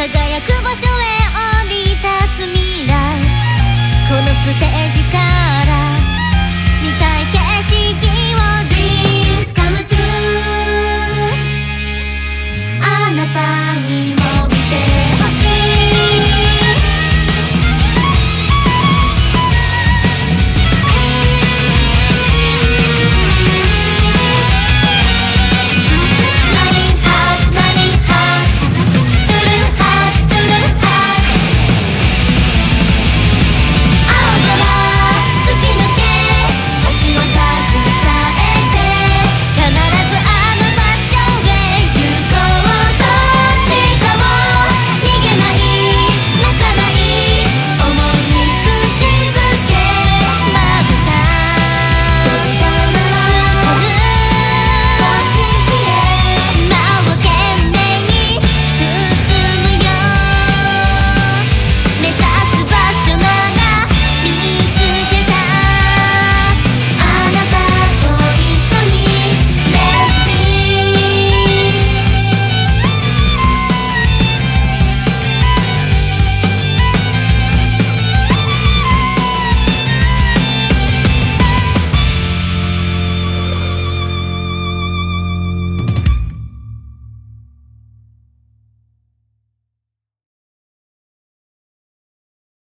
輝く場所へ降り立つ未来。このステージから